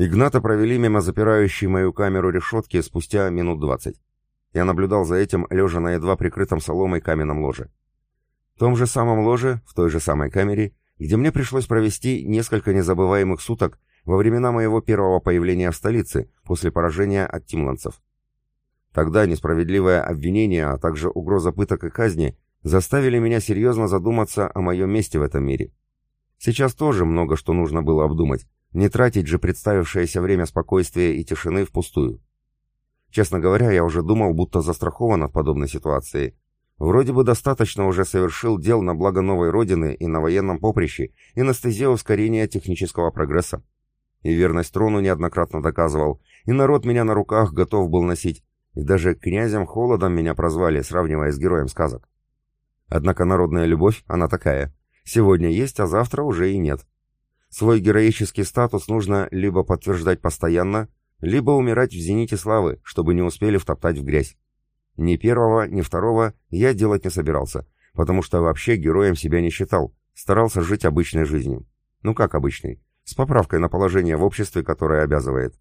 Игната провели мимо запирающей мою камеру решетки спустя минут двадцать. Я наблюдал за этим, лежа на едва прикрытом соломой каменном ложе. В том же самом ложе, в той же самой камере, где мне пришлось провести несколько незабываемых суток во времена моего первого появления в столице после поражения от тимландцев. Тогда несправедливое обвинение, а также угроза пыток и казни заставили меня серьезно задуматься о моем месте в этом мире. Сейчас тоже много что нужно было обдумать, не тратить же представившееся время спокойствия и тишины впустую. Честно говоря, я уже думал, будто застрахован от подобной ситуации. Вроде бы достаточно уже совершил дел на благо новой родины и на военном поприще, и на стезе ускорения технического прогресса. И верность трону неоднократно доказывал, и народ меня на руках готов был носить, и даже князем Холодом меня прозвали, сравнивая с героем сказок. Однако народная любовь, она такая. Сегодня есть, а завтра уже и нет. Свой героический статус нужно либо подтверждать постоянно, либо умирать в зените славы, чтобы не успели втоптать в грязь. Ни первого, ни второго я делать не собирался, потому что вообще героем себя не считал, старался жить обычной жизнью. Ну как обычной? С поправкой на положение в обществе, которое обязывает.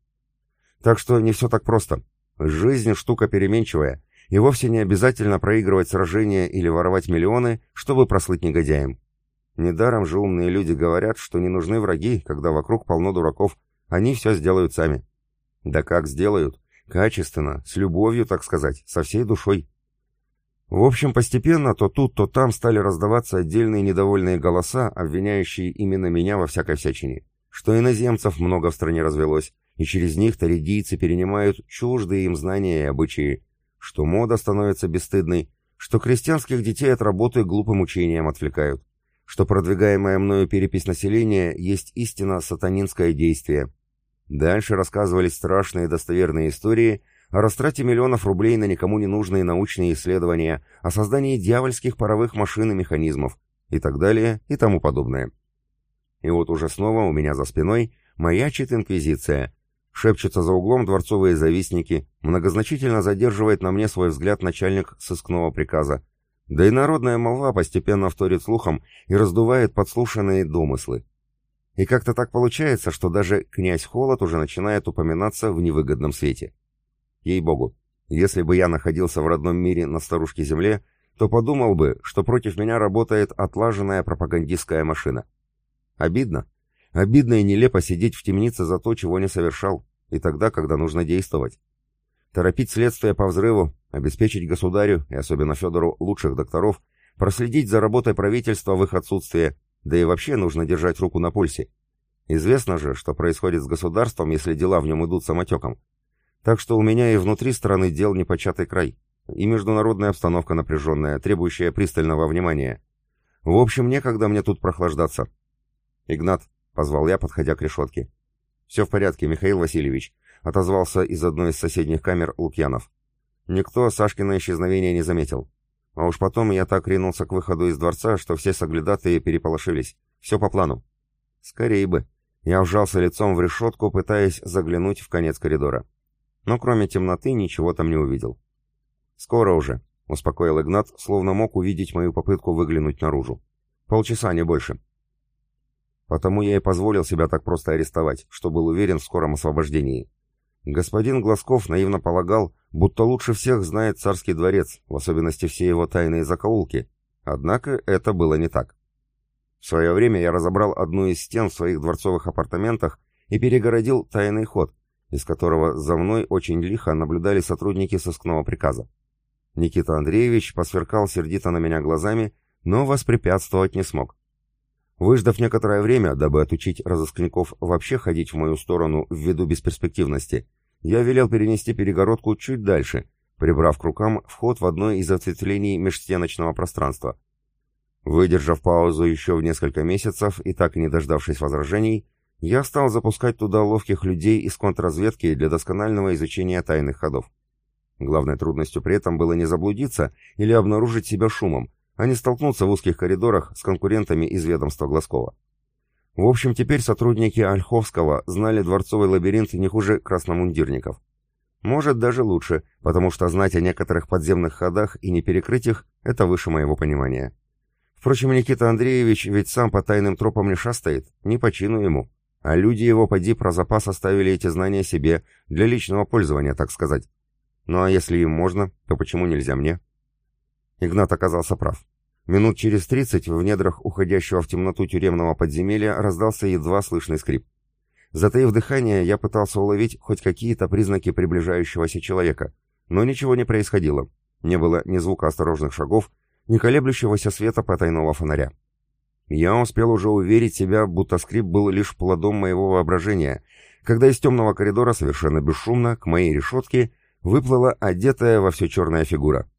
Так что не все так просто. Жизнь штука переменчивая, и вовсе не обязательно проигрывать сражения или воровать миллионы, чтобы прослыть негодяем. Недаром же умные люди говорят, что не нужны враги, когда вокруг полно дураков. Они все сделают сами. Да как сделают? Качественно, с любовью, так сказать, со всей душой. В общем, постепенно то тут, то там стали раздаваться отдельные недовольные голоса, обвиняющие именно меня во всякой всячине. Что иноземцев много в стране развелось, и через них таридийцы перенимают чуждые им знания и обычаи, что мода становится бесстыдной, что крестьянских детей от работы глупым учением отвлекают что продвигаемая мною перепись населения есть истинно сатанинское действие. Дальше рассказывались страшные достоверные истории о растрате миллионов рублей на никому не нужные научные исследования, о создании дьявольских паровых машин и механизмов, и так далее, и тому подобное. И вот уже снова у меня за спиной маячит инквизиция. Шепчутся за углом дворцовые завистники, многозначительно задерживает на мне свой взгляд начальник сыскного приказа, да и народная молва постепенно вторит слухам и раздувает подслушанные домыслы. И как-то так получается, что даже князь Холод уже начинает упоминаться в невыгодном свете. Ей-богу, если бы я находился в родном мире на старушке земле, то подумал бы, что против меня работает отлаженная пропагандистская машина. Обидно. Обидно и нелепо сидеть в темнице за то, чего не совершал, и тогда, когда нужно действовать. Торопить следствие по взрыву, обеспечить государю, и особенно Федору, лучших докторов, проследить за работой правительства в их отсутствие, да и вообще нужно держать руку на пульсе. Известно же, что происходит с государством, если дела в нем идут самотеком. Так что у меня и внутри страны дел непочатый край, и международная обстановка напряженная, требующая пристального внимания. В общем, некогда мне тут прохлаждаться. «Игнат», — позвал я, подходя к решетке. «Все в порядке, Михаил Васильевич», — отозвался из одной из соседних камер Лукьянов. Никто Сашкина исчезновения не заметил. А уж потом я так ринулся к выходу из дворца, что все соглядатые переполошились. Все по плану. Скорее бы. Я вжался лицом в решетку, пытаясь заглянуть в конец коридора. Но кроме темноты ничего там не увидел. «Скоро уже», — успокоил Игнат, словно мог увидеть мою попытку выглянуть наружу. «Полчаса, не больше». Потому я и позволил себя так просто арестовать, что был уверен в скором освобождении. Господин Глазков наивно полагал, будто лучше всех знает царский дворец, в особенности все его тайные закоулки. Однако это было не так. В свое время я разобрал одну из стен в своих дворцовых апартаментах и перегородил тайный ход, из которого за мной очень лихо наблюдали сотрудники сыскного приказа. Никита Андреевич посверкал сердито на меня глазами, но воспрепятствовать не смог. Выждав некоторое время, дабы отучить разыскников вообще ходить в мою сторону ввиду бесперспективности, я велел перенести перегородку чуть дальше, прибрав к рукам вход в одно из ответвлений межстеночного пространства. Выдержав паузу еще в несколько месяцев и так не дождавшись возражений, я стал запускать туда ловких людей из контрразведки для досконального изучения тайных ходов. Главной трудностью при этом было не заблудиться или обнаружить себя шумом, а не столкнуться в узких коридорах с конкурентами из ведомства Глазкова. В общем, теперь сотрудники Ольховского знали дворцовый лабиринт не хуже красномундирников. Может, даже лучше, потому что знать о некоторых подземных ходах и не перекрыть их – это выше моего понимания. Впрочем, Никита Андреевич ведь сам по тайным тропам не шастает, не по чину ему. А люди его, поди, про запас оставили эти знания себе, для личного пользования, так сказать. Ну а если им можно, то почему нельзя мне? Игнат оказался прав. Минут через тридцать в недрах уходящего в темноту тюремного подземелья раздался едва слышный скрип. Затаив дыхание, я пытался уловить хоть какие-то признаки приближающегося человека, но ничего не происходило. Не было ни звука осторожных шагов, ни колеблющегося света потайного фонаря. Я успел уже уверить себя, будто скрип был лишь плодом моего воображения, когда из темного коридора совершенно бесшумно к моей решетке выплыла одетая во все черная фигура.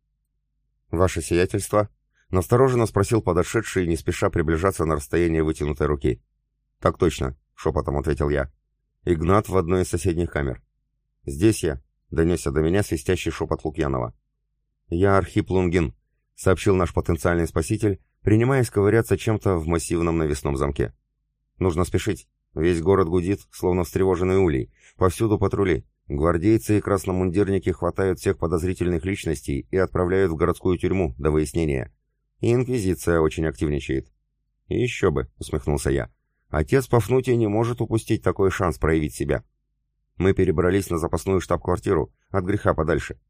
«Ваше сиятельство?» — настороженно спросил подошедший, не спеша приближаться на расстояние вытянутой руки. «Так точно», — шепотом ответил я. «Игнат в одной из соседних камер». «Здесь я», — донесся до меня свистящий шепот Лукьянова. «Я Архип Лунгин», — сообщил наш потенциальный спаситель, принимаясь ковыряться чем-то в массивном навесном замке. «Нужно спешить. Весь город гудит, словно встревоженный улей. Повсюду патрули. Гвардейцы и красномундирники хватают всех подозрительных личностей и отправляют в городскую тюрьму до выяснения. И инквизиция очень активничает». «Еще бы», — усмехнулся я. «Отец Пафнутий не может упустить такой шанс проявить себя». Мы перебрались на запасную штаб-квартиру, от греха подальше.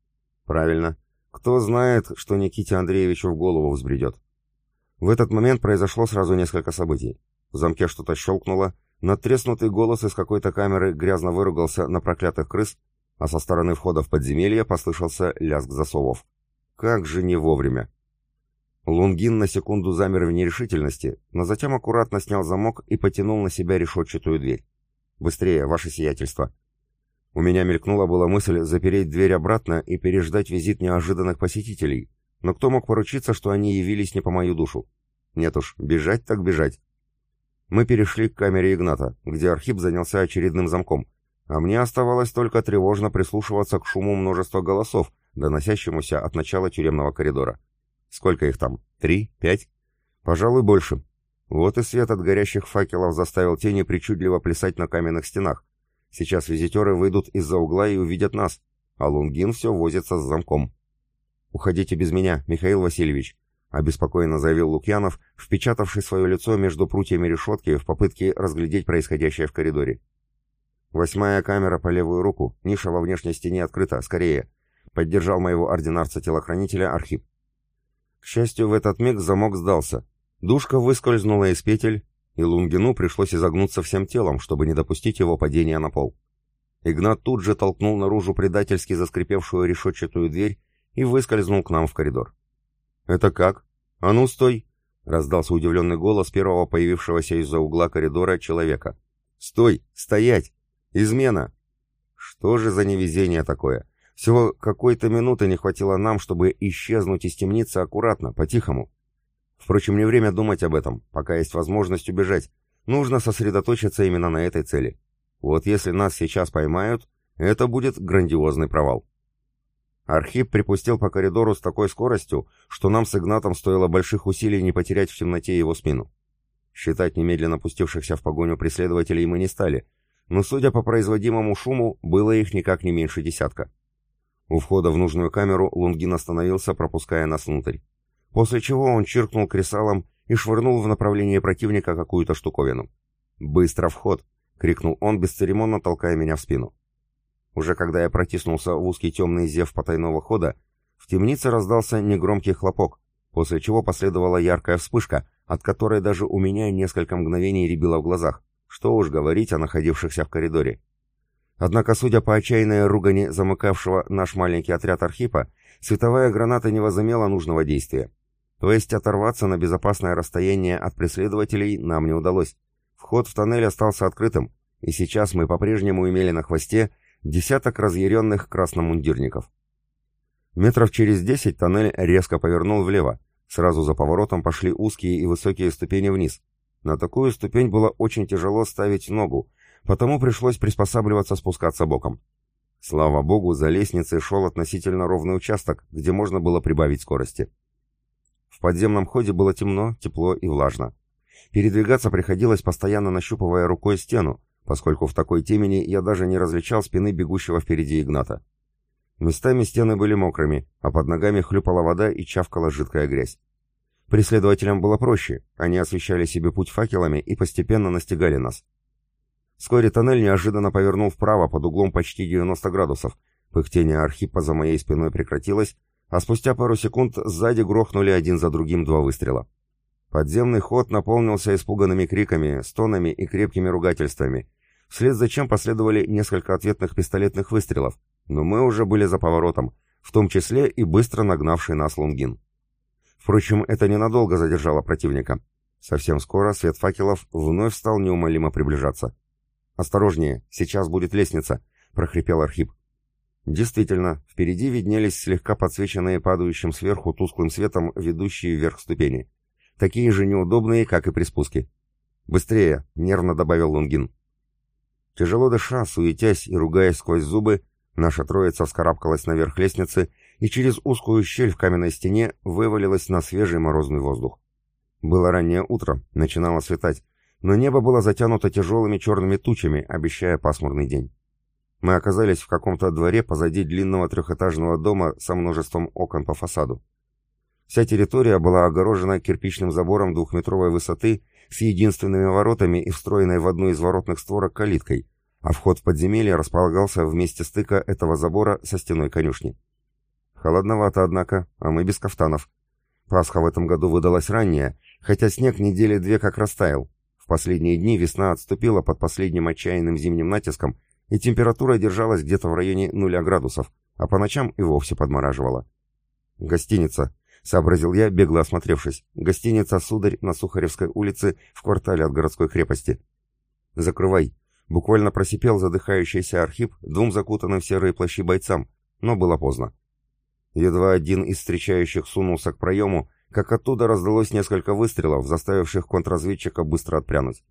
«Правильно. Кто знает, что Никите Андреевичу в голову взбредет?» В этот момент произошло сразу несколько событий. В замке что-то щелкнуло, надтреснутый голос из какой-то камеры грязно выругался на проклятых крыс, а со стороны входа в подземелье послышался лязг засовов. Как же не вовремя! Лунгин на секунду замер в нерешительности, но затем аккуратно снял замок и потянул на себя решетчатую дверь. «Быстрее, ваше сиятельство!» У меня мелькнула была мысль запереть дверь обратно и переждать визит неожиданных посетителей, но кто мог поручиться, что они явились не по мою душу? Нет уж, бежать так бежать. Мы перешли к камере Игната, где Архип занялся очередным замком, а мне оставалось только тревожно прислушиваться к шуму множества голосов, доносящемуся от начала тюремного коридора. Сколько их там? Три? Пять? Пожалуй, больше. Вот и свет от горящих факелов заставил тени причудливо плясать на каменных стенах. Сейчас визитеры выйдут из-за угла и увидят нас, а Лунгин все возится с замком. «Уходите без меня, Михаил Васильевич», — обеспокоенно заявил Лукьянов, впечатавший свое лицо между прутьями решетки в попытке разглядеть происходящее в коридоре. «Восьмая камера по левую руку, ниша во внешней стене открыта, скорее», — поддержал моего ординарца-телохранителя Архип. К счастью, в этот миг замок сдался. Душка выскользнула из петель, и Лунгину пришлось изогнуться всем телом, чтобы не допустить его падения на пол. Игнат тут же толкнул наружу предательски заскрипевшую решетчатую дверь и выскользнул к нам в коридор. «Это как? А ну, стой!» — раздался удивленный голос первого появившегося из-за угла коридора человека. «Стой! Стоять! Измена!» «Что же за невезение такое? Всего какой-то минуты не хватило нам, чтобы исчезнуть из темницы аккуратно, по-тихому. Впрочем, не время думать об этом, пока есть возможность убежать. Нужно сосредоточиться именно на этой цели. Вот если нас сейчас поймают, это будет грандиозный провал. Архип припустил по коридору с такой скоростью, что нам с Игнатом стоило больших усилий не потерять в темноте его спину. Считать немедленно пустившихся в погоню преследователей мы не стали, но, судя по производимому шуму, было их никак не меньше десятка. У входа в нужную камеру Лунгин остановился, пропуская нас внутрь. После чего он чиркнул кресалом и швырнул в направлении противника какую-то штуковину. «Быстро вход!» — крикнул он, бесцеремонно толкая меня в спину. Уже когда я протиснулся в узкий темный зев потайного хода, в темнице раздался негромкий хлопок, после чего последовала яркая вспышка, от которой даже у меня несколько мгновений рябило в глазах, что уж говорить о находившихся в коридоре. Однако, судя по отчаянной ругани замыкавшего наш маленький отряд Архипа, световая граната не возымела нужного действия. То есть оторваться на безопасное расстояние от преследователей нам не удалось. Вход в тоннель остался открытым, и сейчас мы по-прежнему имели на хвосте десяток разъяренных красномундирников. Метров через десять тоннель резко повернул влево. Сразу за поворотом пошли узкие и высокие ступени вниз. На такую ступень было очень тяжело ставить ногу, потому пришлось приспосабливаться спускаться боком. Слава богу, за лестницей шел относительно ровный участок, где можно было прибавить скорости. В подземном ходе было темно, тепло и влажно. Передвигаться приходилось, постоянно нащупывая рукой стену, поскольку в такой темени я даже не различал спины бегущего впереди Игната. Местами стены были мокрыми, а под ногами хлюпала вода и чавкала жидкая грязь. Преследователям было проще, они освещали себе путь факелами и постепенно настигали нас. Вскоре тоннель неожиданно повернул вправо под углом почти 90 градусов, пыхтение Архипа за моей спиной прекратилось, а спустя пару секунд сзади грохнули один за другим два выстрела. Подземный ход наполнился испуганными криками, стонами и крепкими ругательствами, вслед за чем последовали несколько ответных пистолетных выстрелов, но мы уже были за поворотом, в том числе и быстро нагнавший нас Лунгин. Впрочем, это ненадолго задержало противника. Совсем скоро свет факелов вновь стал неумолимо приближаться. «Осторожнее, сейчас будет лестница», — прохрипел Архип. Действительно, впереди виднелись слегка подсвеченные падающим сверху тусклым светом ведущие вверх ступени. Такие же неудобные, как и при спуске. «Быстрее!» — нервно добавил Лунгин. Тяжело дыша, суетясь и ругаясь сквозь зубы, Наша троица вскарабкалась наверх лестницы и через узкую щель в каменной стене вывалилась на свежий морозный воздух. Было раннее утро, начинало светать, но небо было затянуто тяжелыми черными тучами, обещая пасмурный день. Мы оказались в каком-то дворе позади длинного трехэтажного дома со множеством окон по фасаду. Вся территория была огорожена кирпичным забором двухметровой высоты с единственными воротами и встроенной в одну из воротных створок калиткой, а вход в подземелье располагался в месте стыка этого забора со стеной конюшни. Холодновато, однако, а мы без кафтанов. Пасха в этом году выдалась ранняя, хотя снег недели две как растаял. В последние дни весна отступила под последним отчаянным зимним натиском, и температура держалась где-то в районе нуля градусов, а по ночам и вовсе подмораживала. «Гостиница», — сообразил я, бегло осмотревшись. «Гостиница «Сударь» на Сухаревской улице в квартале от городской крепости». «Закрывай», Буквально просипел задыхающийся Архип двум закутанным в серые плащи бойцам, но было поздно. Едва один из встречающих сунулся к проему, как оттуда раздалось несколько выстрелов, заставивших контрразведчика быстро отпрянуть.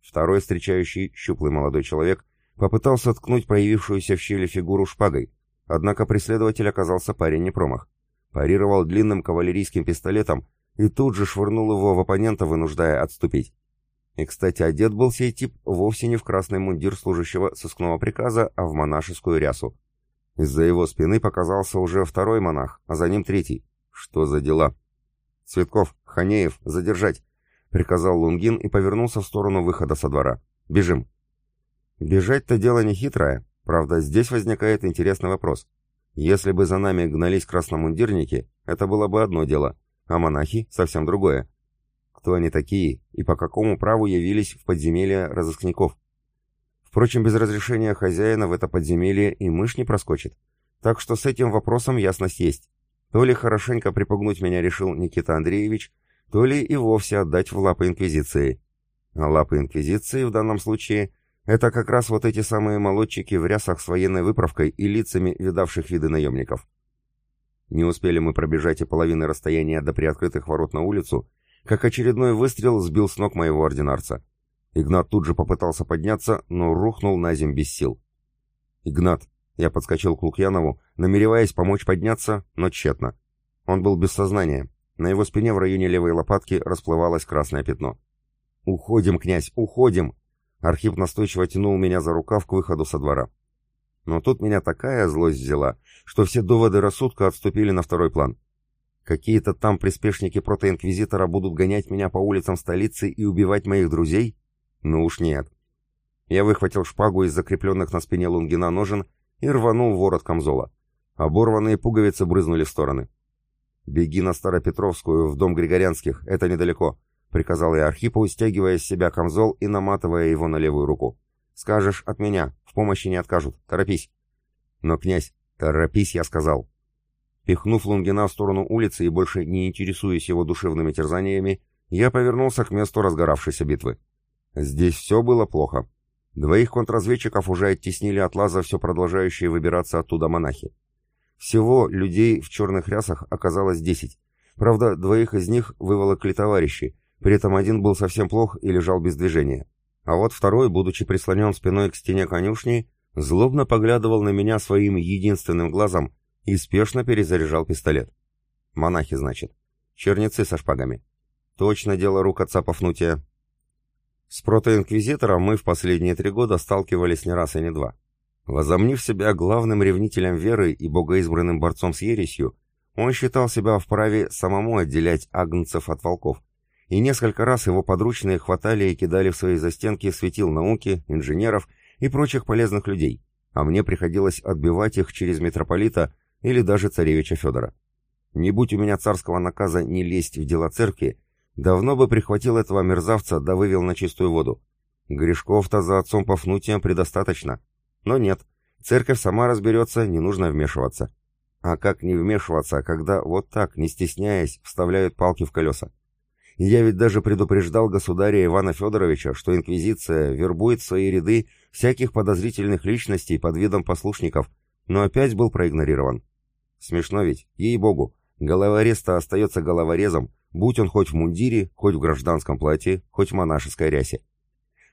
Второй встречающий, щуплый молодой человек, попытался ткнуть появившуюся в щели фигуру шпагой, однако преследователь оказался парень не промах. Парировал длинным кавалерийским пистолетом и тут же швырнул его в оппонента, вынуждая отступить. И, кстати, одет был сей тип вовсе не в красный мундир служащего сыскного приказа, а в монашескую рясу. Из-за его спины показался уже второй монах, а за ним третий. Что за дела? «Цветков, Ханеев, задержать!» — приказал Лунгин и повернулся в сторону выхода со двора. «Бежим!» Бежать-то дело не хитрое. Правда, здесь возникает интересный вопрос. Если бы за нами гнались красномундирники, это было бы одно дело, а монахи — совсем другое кто они такие и по какому праву явились в подземелье разыскников. Впрочем, без разрешения хозяина в это подземелье и мышь не проскочит. Так что с этим вопросом ясность есть. То ли хорошенько припугнуть меня решил Никита Андреевич, то ли и вовсе отдать в лапы Инквизиции. А лапы Инквизиции в данном случае — это как раз вот эти самые молодчики в рясах с военной выправкой и лицами видавших виды наемников. Не успели мы пробежать и половины расстояния до приоткрытых ворот на улицу, как очередной выстрел сбил с ног моего ординарца. Игнат тут же попытался подняться, но рухнул на земь без сил. «Игнат!» Я подскочил к Лукьянову, намереваясь помочь подняться, но тщетно. Он был без сознания. На его спине в районе левой лопатки расплывалось красное пятно. «Уходим, князь, уходим!» Архип настойчиво тянул меня за рукав к выходу со двора. Но тут меня такая злость взяла, что все доводы рассудка отступили на второй план. Какие-то там приспешники протоинквизитора будут гонять меня по улицам столицы и убивать моих друзей? Ну уж нет. Я выхватил шпагу из закрепленных на спине лунгина ножен и рванул ворот камзола. Оборванные пуговицы брызнули в стороны. «Беги на Старопетровскую, в дом Григорянских, это недалеко», — приказал я Архипу, стягивая с себя камзол и наматывая его на левую руку. «Скажешь от меня, в помощи не откажут, торопись». «Но, князь, торопись, я сказал». Пихнув Лунгина в сторону улицы и больше не интересуясь его душевными терзаниями, я повернулся к месту разгоравшейся битвы. Здесь все было плохо. Двоих контрразведчиков уже оттеснили от лаза все продолжающие выбираться оттуда монахи. Всего людей в черных рясах оказалось десять. Правда, двоих из них выволокли товарищи, при этом один был совсем плох и лежал без движения. А вот второй, будучи прислонен спиной к стене конюшни, злобно поглядывал на меня своим единственным глазом, и спешно перезаряжал пистолет. Монахи, значит. Черницы со шпагами. Точно дело рук отца Пафнутия. С протоинквизитором мы в последние три года сталкивались не раз и не два. Возомнив себя главным ревнителем веры и богоизбранным борцом с ересью, он считал себя вправе самому отделять агнцев от волков, и несколько раз его подручные хватали и кидали в свои застенки светил науки, инженеров и прочих полезных людей, а мне приходилось отбивать их через митрополита или даже царевича Федора. Не будь у меня царского наказа не лезть в дела церкви, давно бы прихватил этого мерзавца да вывел на чистую воду. Грешков-то за отцом Пафнутием предостаточно. Но нет, церковь сама разберется, не нужно вмешиваться. А как не вмешиваться, когда вот так, не стесняясь, вставляют палки в колеса? Я ведь даже предупреждал государя Ивана Федоровича, что инквизиция вербует в свои ряды всяких подозрительных личностей под видом послушников, но опять был проигнорирован. Смешно ведь, ей-богу, головорез-то остается головорезом, будь он хоть в мундире, хоть в гражданском платье, хоть в монашеской рясе.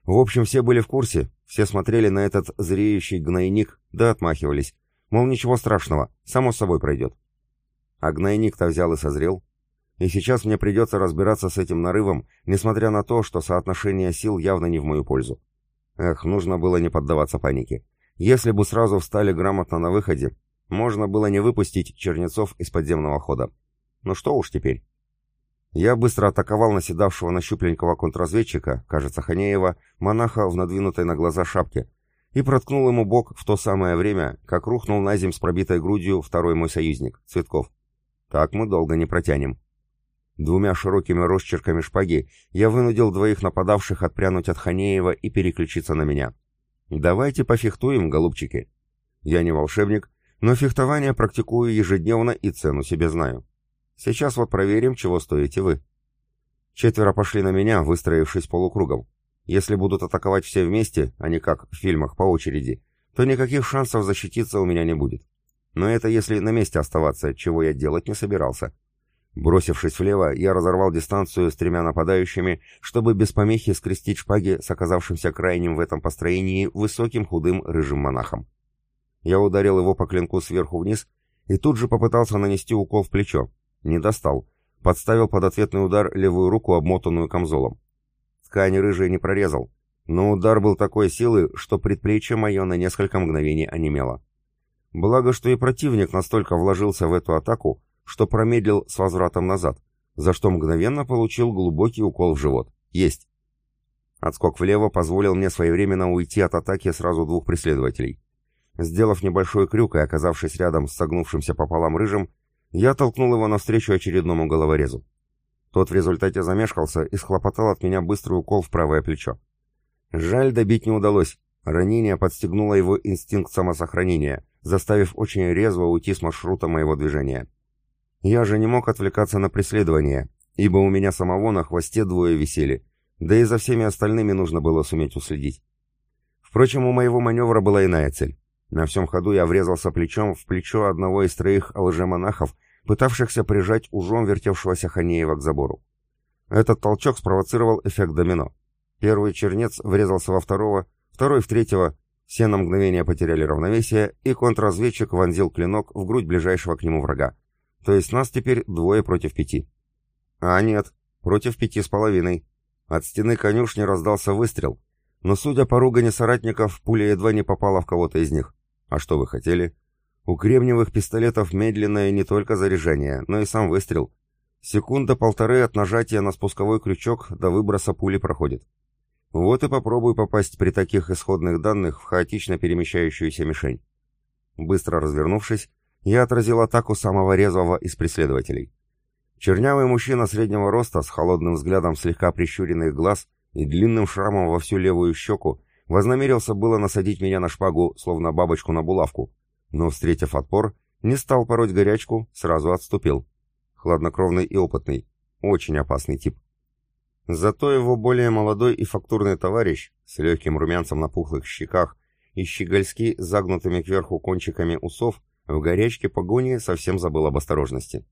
В общем, все были в курсе, все смотрели на этот зреющий гнойник, да отмахивались. Мол, ничего страшного, само собой пройдет. А гнойник-то взял и созрел, и сейчас мне придется разбираться с этим нарывом, несмотря на то, что соотношение сил явно не в мою пользу. Эх, нужно было не поддаваться панике. Если бы сразу встали грамотно на выходе, можно было не выпустить чернецов из подземного хода. Ну что уж теперь. Я быстро атаковал наседавшего на щупленького контрразведчика, кажется, Ханеева, монаха в надвинутой на глаза шапке, и проткнул ему бок в то самое время, как рухнул на земь с пробитой грудью второй мой союзник, Цветков. Так мы долго не протянем. Двумя широкими росчерками шпаги я вынудил двоих нападавших отпрянуть от Ханеева и переключиться на меня. «Давайте пофехтуем, голубчики. Я не волшебник, но фехтование практикую ежедневно и цену себе знаю. Сейчас вот проверим, чего стоите вы». Четверо пошли на меня, выстроившись полукругом. Если будут атаковать все вместе, а не как в фильмах по очереди, то никаких шансов защититься у меня не будет. Но это если на месте оставаться, чего я делать не собирался. Бросившись влево, я разорвал дистанцию с тремя нападающими, чтобы без помехи скрестить шпаги с оказавшимся крайним в этом построении высоким худым рыжим монахом. Я ударил его по клинку сверху вниз и тут же попытался нанести укол в плечо. Не достал. Подставил под ответный удар левую руку, обмотанную камзолом. Ткань рыжий не прорезал, но удар был такой силы, что предплечье мое на несколько мгновений онемело. Благо, что и противник настолько вложился в эту атаку, что промедлил с возвратом назад, за что мгновенно получил глубокий укол в живот. Есть. Отскок влево позволил мне своевременно уйти от атаки сразу двух преследователей. Сделав небольшой крюк и оказавшись рядом с согнувшимся пополам рыжим, я толкнул его навстречу очередному головорезу. Тот в результате замешкался и схлопотал от меня быстрый укол в правое плечо. Жаль, добить не удалось. Ранение подстегнуло его инстинкт самосохранения, заставив очень резво уйти с маршрута моего движения. Я же не мог отвлекаться на преследование, ибо у меня самого на хвосте двое висели, да и за всеми остальными нужно было суметь уследить. Впрочем, у моего маневра была иная цель. На всем ходу я врезался плечом в плечо одного из троих лжемонахов, пытавшихся прижать ужом вертевшегося Ханеева к забору. Этот толчок спровоцировал эффект домино. Первый чернец врезался во второго, второй в третьего, все на мгновение потеряли равновесие, и контрразведчик вонзил клинок в грудь ближайшего к нему врага. То есть нас теперь двое против пяти. А нет, против пяти с половиной. От стены конюшни раздался выстрел, но, судя по ругани соратников, пуля едва не попала в кого-то из них. А что вы хотели? У кремниевых пистолетов медленное не только заряжание, но и сам выстрел. Секунда-полторы от нажатия на спусковой крючок до выброса пули проходит. Вот и попробуй попасть при таких исходных данных в хаотично перемещающуюся мишень. Быстро развернувшись, я отразил атаку самого резвого из преследователей. Чернявый мужчина среднего роста с холодным взглядом слегка прищуренных глаз и длинным шрамом во всю левую щеку вознамерился было насадить меня на шпагу, словно бабочку на булавку, но, встретив отпор, не стал пороть горячку, сразу отступил. Хладнокровный и опытный, очень опасный тип. Зато его более молодой и фактурный товарищ с легким румянцем на пухлых щеках и щегольски загнутыми кверху кончиками усов в горячке погони совсем забыл об осторожности.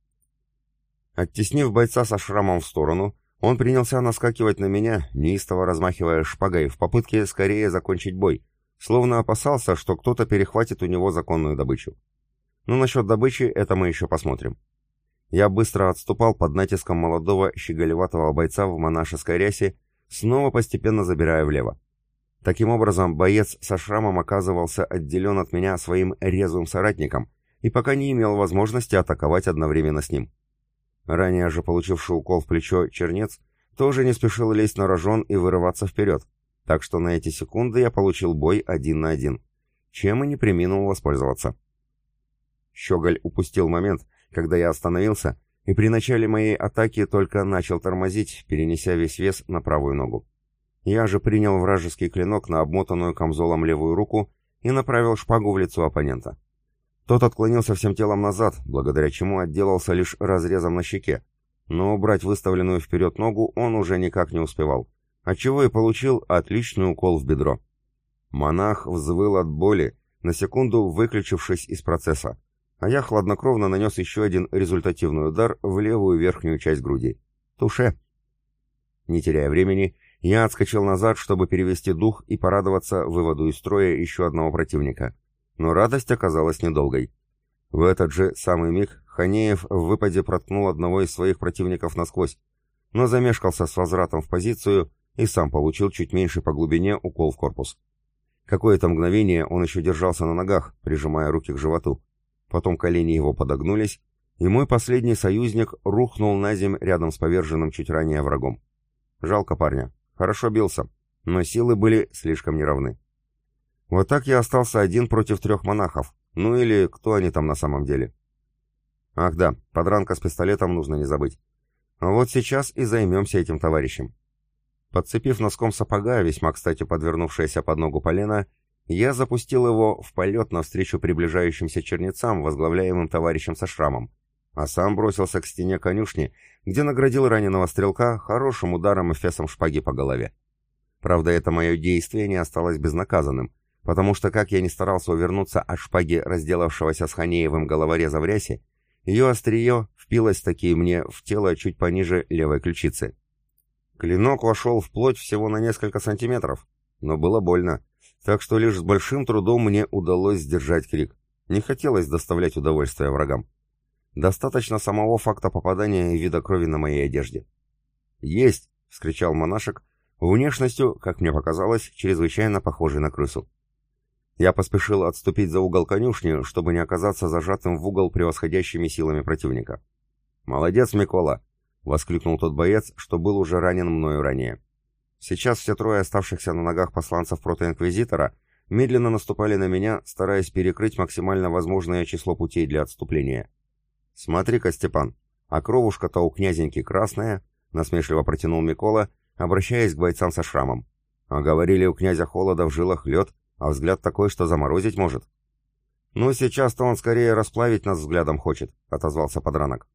Оттеснив бойца со шрамом в сторону, он принялся наскакивать на меня, неистово размахивая шпагой в попытке скорее закончить бой, словно опасался, что кто-то перехватит у него законную добычу. Но насчет добычи это мы еще посмотрим. Я быстро отступал под натиском молодого щеголеватого бойца в монашеской рясе, снова постепенно забирая влево. Таким образом, боец со шрамом оказывался отделен от меня своим резвым соратником и пока не имел возможности атаковать одновременно с ним. Ранее же получивший укол в плечо чернец тоже не спешил лезть на рожон и вырываться вперед, так что на эти секунды я получил бой один на один, чем и не приминул воспользоваться. Щеголь упустил момент, когда я остановился, и при начале моей атаки только начал тормозить, перенеся весь вес на правую ногу. Я же принял вражеский клинок на обмотанную камзолом левую руку и направил шпагу в лицо оппонента. Тот отклонился всем телом назад, благодаря чему отделался лишь разрезом на щеке, но убрать выставленную вперед ногу он уже никак не успевал, отчего и получил отличный укол в бедро. Монах взвыл от боли, на секунду выключившись из процесса, а я хладнокровно нанес еще один результативный удар в левую верхнюю часть груди. Туше. Не теряя времени, я отскочил назад, чтобы перевести дух и порадоваться выводу из строя еще одного противника. Но радость оказалась недолгой. В этот же самый миг Ханеев в выпаде проткнул одного из своих противников насквозь, но замешкался с возвратом в позицию и сам получил чуть меньше по глубине укол в корпус. Какое-то мгновение он еще держался на ногах, прижимая руки к животу. Потом колени его подогнулись, и мой последний союзник рухнул на земь рядом с поверженным чуть ранее врагом. Жалко парня. Хорошо бился, но силы были слишком неравны. Вот так я остался один против трех монахов, ну или кто они там на самом деле. Ах да, подранка с пистолетом нужно не забыть. А вот сейчас и займемся этим товарищем. Подцепив носком сапога, весьма кстати подвернувшееся под ногу полено, я запустил его в полет навстречу приближающимся чернецам, возглавляемым товарищем со шрамом, а сам бросился к стене конюшни, где наградил раненого стрелка хорошим ударом эфесом шпаги по голове. Правда, это мое действие не осталось безнаказанным, потому что, как я не старался увернуться от шпаги, разделавшегося с Ханеевым головореза в рясе, ее острие впилось таки мне в тело чуть пониже левой ключицы. Клинок вошел вплоть всего на несколько сантиметров, но было больно, так что лишь с большим трудом мне удалось сдержать крик. Не хотелось доставлять удовольствие врагам. Достаточно самого факта попадания и вида крови на моей одежде. «Есть!» — вскричал монашек, внешностью, как мне показалось, чрезвычайно похожий на крысу. Я поспешил отступить за угол конюшни, чтобы не оказаться зажатым в угол превосходящими силами противника. «Молодец, Микола!» — воскликнул тот боец, что был уже ранен мною ранее. Сейчас все трое оставшихся на ногах посланцев протоинквизитора медленно наступали на меня, стараясь перекрыть максимально возможное число путей для отступления. «Смотри-ка, Степан, а кровушка-то у князеньки красная», — насмешливо протянул Микола, обращаясь к бойцам со шрамом. «А говорили, у князя холода в жилах лед, а взгляд такой, что заморозить может». «Ну, сейчас-то он скорее расплавить нас взглядом хочет», — отозвался подранок.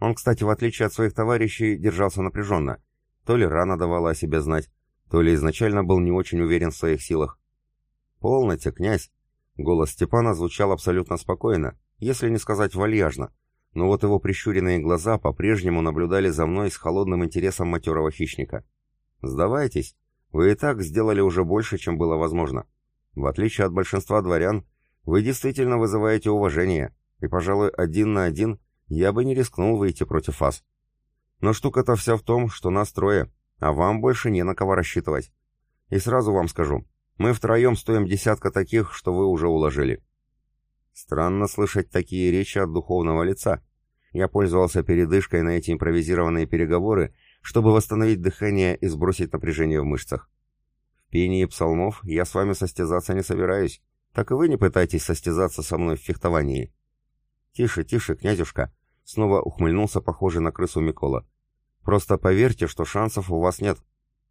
Он, кстати, в отличие от своих товарищей, держался напряженно. То ли рано давала о себе знать, то ли изначально был не очень уверен в своих силах. «Полноте, князь!» Голос Степана звучал абсолютно спокойно, если не сказать вальяжно, но вот его прищуренные глаза по-прежнему наблюдали за мной с холодным интересом матерого хищника. «Сдавайтесь, вы и так сделали уже больше, чем было возможно. В отличие от большинства дворян, вы действительно вызываете уважение, и, пожалуй, один на один я бы не рискнул выйти против вас. Но штука-то вся в том, что нас трое, а вам больше не на кого рассчитывать. И сразу вам скажу, мы втроем стоим десятка таких, что вы уже уложили. Странно слышать такие речи от духовного лица. Я пользовался передышкой на эти импровизированные переговоры, чтобы восстановить дыхание и сбросить напряжение в мышцах. В пении псалмов я с вами состязаться не собираюсь, так и вы не пытайтесь состязаться со мной в фехтовании. Тише, тише, князюшка, снова ухмыльнулся похожий на крысу Микола. Просто поверьте, что шансов у вас нет.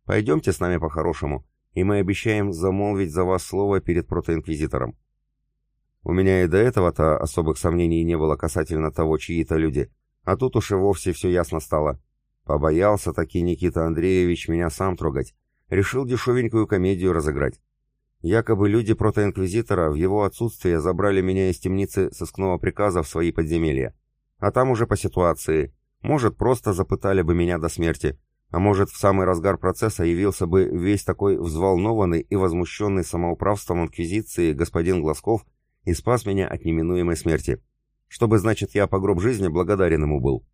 Пойдемте с нами по-хорошему, и мы обещаем замолвить за вас слово перед протоинквизитором. У меня и до этого-то особых сомнений не было касательно того, чьи-то люди, а тут уж и вовсе все ясно стало. Побоялся таки Никита Андреевич меня сам трогать, решил дешевенькую комедию разыграть. Якобы люди протоинквизитора в его отсутствие забрали меня из темницы сыскного приказа в свои подземелья. А там уже по ситуации. Может, просто запытали бы меня до смерти, а может, в самый разгар процесса явился бы весь такой взволнованный и возмущенный самоуправством инквизиции господин Глазков и спас меня от неминуемой смерти. Чтобы, значит, я по гроб жизни благодарен ему был.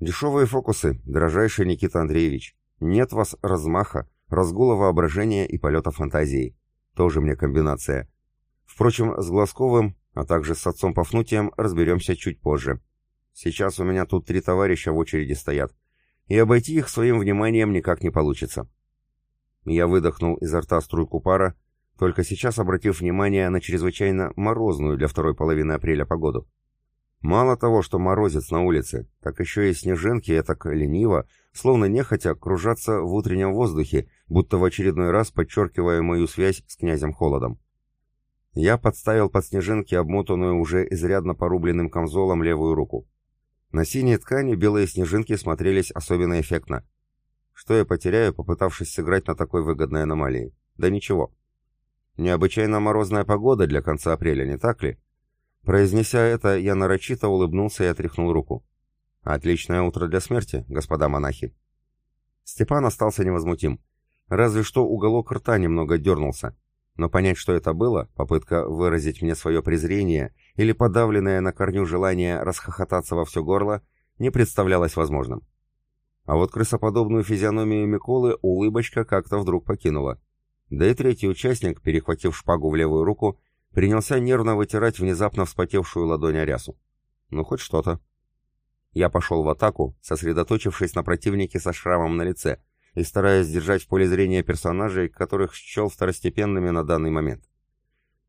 Дешевые фокусы, дорожайший Никита Андреевич. Нет вас размаха, разгула воображения и полета фантазии. Тоже мне комбинация. Впрочем, с Глазковым, а также с отцом Пафнутием разберемся чуть позже. Сейчас у меня тут три товарища в очереди стоят, и обойти их своим вниманием никак не получится. Я выдохнул изо рта струйку пара, только сейчас обратив внимание на чрезвычайно морозную для второй половины апреля погоду. Мало того, что морозец на улице, так еще и снежинки так лениво, словно нехотя, кружатся в утреннем воздухе, будто в очередной раз подчеркивая мою связь с князем Холодом. Я подставил под снежинки обмотанную уже изрядно порубленным камзолом левую руку. На синей ткани белые снежинки смотрелись особенно эффектно. Что я потеряю, попытавшись сыграть на такой выгодной аномалии? Да ничего. Необычайно морозная погода для конца апреля, не так ли? Произнеся это, я нарочито улыбнулся и отряхнул руку. Отличное утро для смерти, господа монахи. Степан остался невозмутим. Разве что уголок рта немного дернулся. Но понять, что это было, попытка выразить мне свое презрение или подавленное на корню желание расхохотаться во все горло, не представлялось возможным. А вот крысоподобную физиономию Миколы улыбочка как-то вдруг покинула. Да и третий участник, перехватив шпагу в левую руку, принялся нервно вытирать внезапно вспотевшую ладонь Арясу. Ну, хоть что-то. Я пошел в атаку, сосредоточившись на противнике со шрамом на лице и стараясь держать в поле зрения персонажей, которых счел второстепенными на данный момент.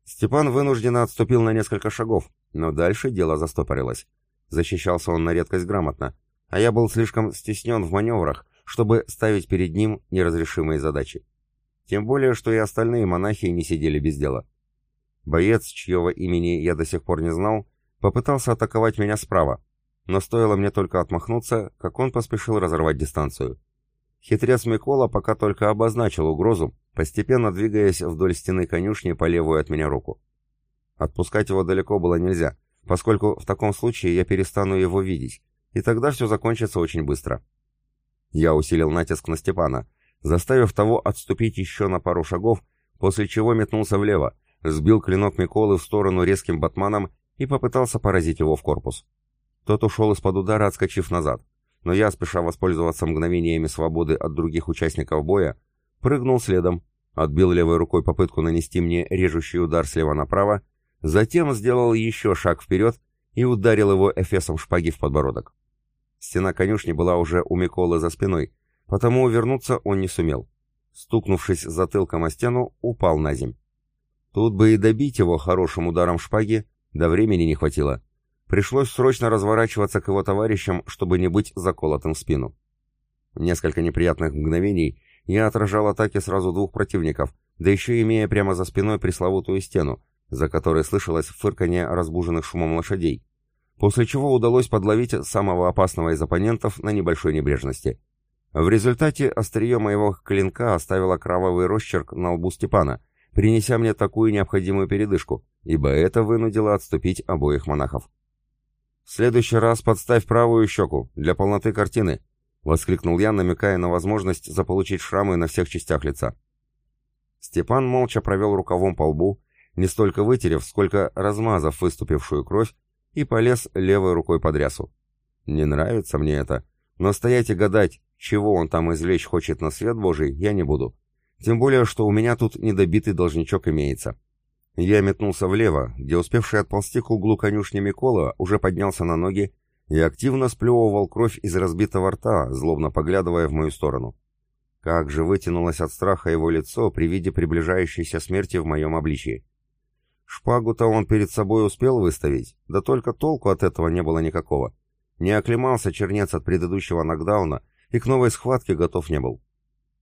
Степан вынужденно отступил на несколько шагов, но дальше дело застопорилось. Защищался он на редкость грамотно, а я был слишком стеснен в маневрах, чтобы ставить перед ним неразрешимые задачи. Тем более, что и остальные монахи не сидели без дела. Боец, чьего имени я до сих пор не знал, попытался атаковать меня справа, но стоило мне только отмахнуться, как он поспешил разорвать дистанцию. Хитрец Микола пока только обозначил угрозу, постепенно двигаясь вдоль стены конюшни по левую от меня руку. Отпускать его далеко было нельзя, поскольку в таком случае я перестану его видеть, и тогда все закончится очень быстро. Я усилил натиск на Степана, заставив того отступить еще на пару шагов, после чего метнулся влево, сбил клинок Миколы в сторону резким батманом и попытался поразить его в корпус. Тот ушел из-под удара, отскочив назад, но я, спеша воспользоваться мгновениями свободы от других участников боя, прыгнул следом, отбил левой рукой попытку нанести мне режущий удар слева направо, затем сделал еще шаг вперед и ударил его эфесом шпаги в подбородок. Стена конюшни была уже у Миколы за спиной, потому увернуться он не сумел. Стукнувшись затылком о стену, упал на земь. Тут бы и добить его хорошим ударом шпаги, да времени не хватило. Пришлось срочно разворачиваться к его товарищам, чтобы не быть заколотым в спину. Несколько неприятных мгновений я отражал атаки сразу двух противников, да еще имея прямо за спиной пресловутую стену, за которой слышалось фырканье разбуженных шумом лошадей, после чего удалось подловить самого опасного из оппонентов на небольшой небрежности. В результате острие моего клинка оставило кровавый росчерк на лбу Степана, принеся мне такую необходимую передышку, ибо это вынудило отступить обоих монахов. «В следующий раз подставь правую щеку, для полноты картины», — воскликнул я, намекая на возможность заполучить шрамы на всех частях лица. Степан молча провел рукавом по лбу, не столько вытерев, сколько размазав выступившую кровь, и полез левой рукой под рясу. Не нравится мне это, но стоять и гадать, чего он там извлечь хочет на свет Божий, я не буду. Тем более, что у меня тут недобитый должничок имеется. Я метнулся влево, где успевший отползти к углу конюшни Микола уже поднялся на ноги и активно сплевывал кровь из разбитого рта, злобно поглядывая в мою сторону. Как же вытянулось от страха его лицо при виде приближающейся смерти в моем обличии. Шпагу-то он перед собой успел выставить, да только толку от этого не было никакого. Не оклемался чернец от предыдущего нокдауна и к новой схватке готов не был.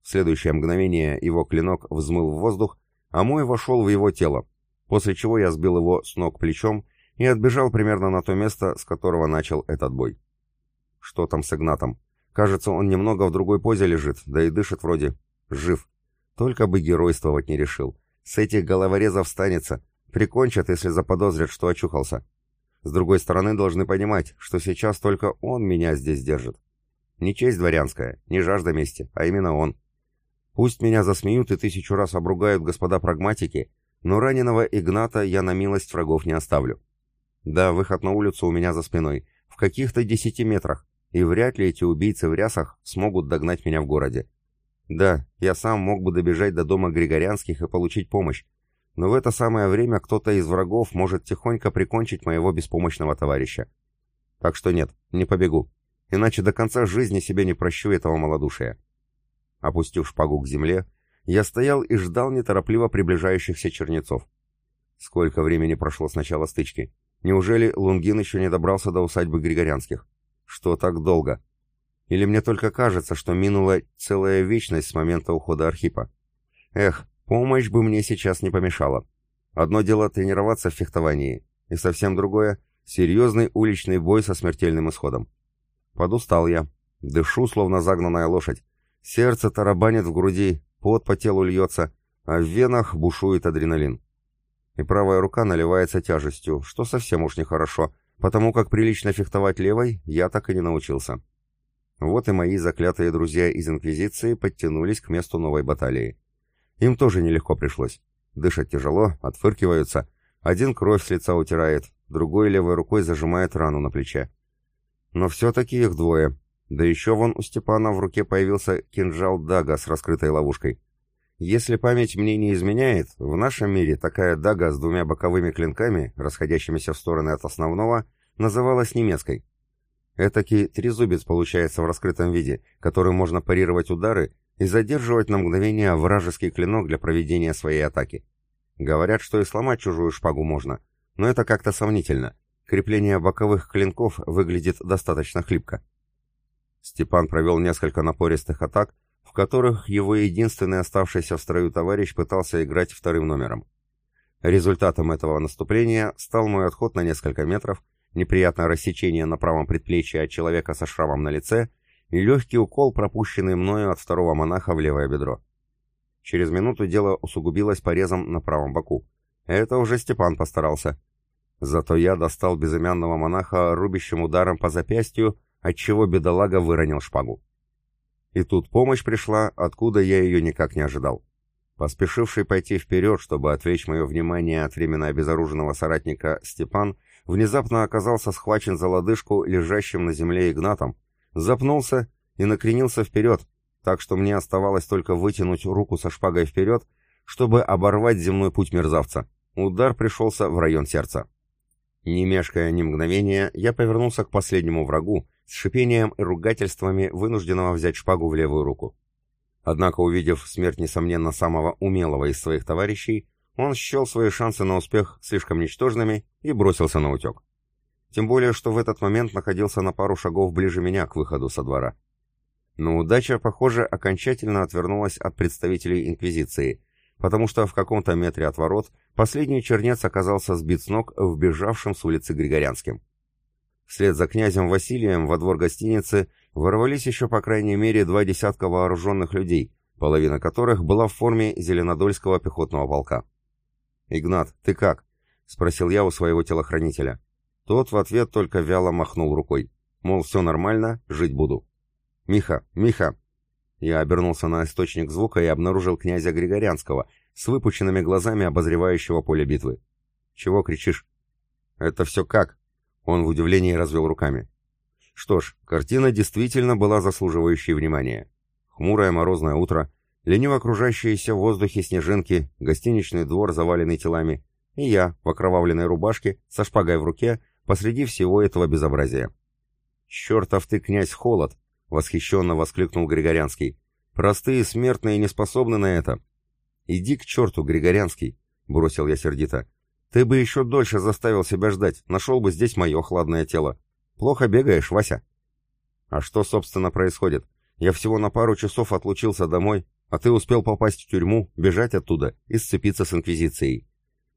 В следующее мгновение его клинок взмыл в воздух, а мой вошел в его тело, после чего я сбил его с ног плечом и отбежал примерно на то место, с которого начал этот бой. Что там с Игнатом? Кажется, он немного в другой позе лежит, да и дышит вроде. Жив. Только бы геройствовать не решил. С этих головорезов станется. Прикончат, если заподозрят, что очухался. С другой стороны, должны понимать, что сейчас только он меня здесь держит. Не честь дворянская, не жажда мести, а именно он. Пусть меня засмеют и тысячу раз обругают господа прагматики, но раненого Игната я на милость врагов не оставлю. Да, выход на улицу у меня за спиной, в каких-то десяти метрах, и вряд ли эти убийцы в рясах смогут догнать меня в городе. Да, я сам мог бы добежать до дома Григорянских и получить помощь, но в это самое время кто-то из врагов может тихонько прикончить моего беспомощного товарища. Так что нет, не побегу, иначе до конца жизни себе не прощу этого малодушия. Опустив шпагу к земле, я стоял и ждал неторопливо приближающихся чернецов. Сколько времени прошло с начала стычки? Неужели Лунгин еще не добрался до усадьбы Григорянских? Что так долго? Или мне только кажется, что минула целая вечность с момента ухода Архипа? Эх, помощь бы мне сейчас не помешала. Одно дело тренироваться в фехтовании, и совсем другое — серьезный уличный бой со смертельным исходом. Подустал я. Дышу, словно загнанная лошадь. Сердце тарабанит в груди, пот по телу льется, а в венах бушует адреналин. И правая рука наливается тяжестью, что совсем уж нехорошо, потому как прилично фехтовать левой я так и не научился. Вот и мои заклятые друзья из Инквизиции подтянулись к месту новой баталии. Им тоже нелегко пришлось. Дышат тяжело, отфыркиваются. Один кровь с лица утирает, другой левой рукой зажимает рану на плече. Но все-таки их двое. Да еще вон у Степана в руке появился кинжал Дага с раскрытой ловушкой. Если память мне не изменяет, в нашем мире такая дага с двумя боковыми клинками, расходящимися в стороны от основного, называлась немецкой. Этакий трезубец получается в раскрытом виде, которым можно парировать удары и задерживать на мгновение вражеский клинок для проведения своей атаки. Говорят, что и сломать чужую шпагу можно, но это как-то сомнительно. Крепление боковых клинков выглядит достаточно хлипко. Степан провел несколько напористых атак, в которых его единственный оставшийся в строю товарищ пытался играть вторым номером. Результатом этого наступления стал мой отход на несколько метров, неприятное рассечение на правом предплечье от человека со шрамом на лице и легкий укол, пропущенный мною от второго монаха в левое бедро. Через минуту дело усугубилось порезом на правом боку. Это уже Степан постарался. Зато я достал безымянного монаха рубящим ударом по запястью, отчего бедолага выронил шпагу. И тут помощь пришла, откуда я ее никак не ожидал. Поспешивший пойти вперед, чтобы отвлечь мое внимание от временно обезоруженного соратника Степан, внезапно оказался схвачен за лодыжку лежащим на земле Игнатом, запнулся и накренился вперед, так что мне оставалось только вытянуть руку со шпагой вперед, чтобы оборвать земной путь мерзавца. Удар пришелся в район сердца. Не мешкая ни мгновения, я повернулся к последнему врагу, с шипением и ругательствами вынужденного взять шпагу в левую руку. Однако, увидев смерть, несомненно, самого умелого из своих товарищей, он счел свои шансы на успех слишком ничтожными и бросился на утек. Тем более, что в этот момент находился на пару шагов ближе меня к выходу со двора. Но удача, похоже, окончательно отвернулась от представителей Инквизиции, потому что в каком-то метре от ворот последний чернец оказался сбит с ног вбежавшим с улицы Григорянским. Вслед за князем Василием во двор гостиницы ворвались еще по крайней мере два десятка вооруженных людей, половина которых была в форме Зеленодольского пехотного полка. «Игнат, ты как?» — спросил я у своего телохранителя. Тот в ответ только вяло махнул рукой. Мол, все нормально, жить буду. «Миха! Миха!» Я обернулся на источник звука и обнаружил князя Григорянского с выпученными глазами обозревающего поле битвы. «Чего кричишь?» «Это все как?» Он в удивлении развел руками. Что ж, картина действительно была заслуживающей внимания. Хмурое морозное утро, лениво окружающиеся в воздухе снежинки, гостиничный двор, заваленный телами, и я, в окровавленной рубашке, со шпагой в руке, посреди всего этого безобразия. «Чертов ты, князь Холод!» — восхищенно воскликнул Григорянский. «Простые смертные не способны на это». «Иди к черту, Григорянский!» — бросил я сердито. Ты бы еще дольше заставил себя ждать, нашел бы здесь мое хладное тело. Плохо бегаешь, Вася. А что, собственно, происходит? Я всего на пару часов отлучился домой, а ты успел попасть в тюрьму, бежать оттуда и сцепиться с Инквизицией.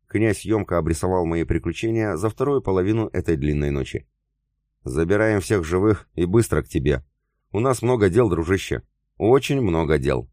Князь емко обрисовал мои приключения за вторую половину этой длинной ночи. Забираем всех живых и быстро к тебе. У нас много дел, дружище. Очень много дел.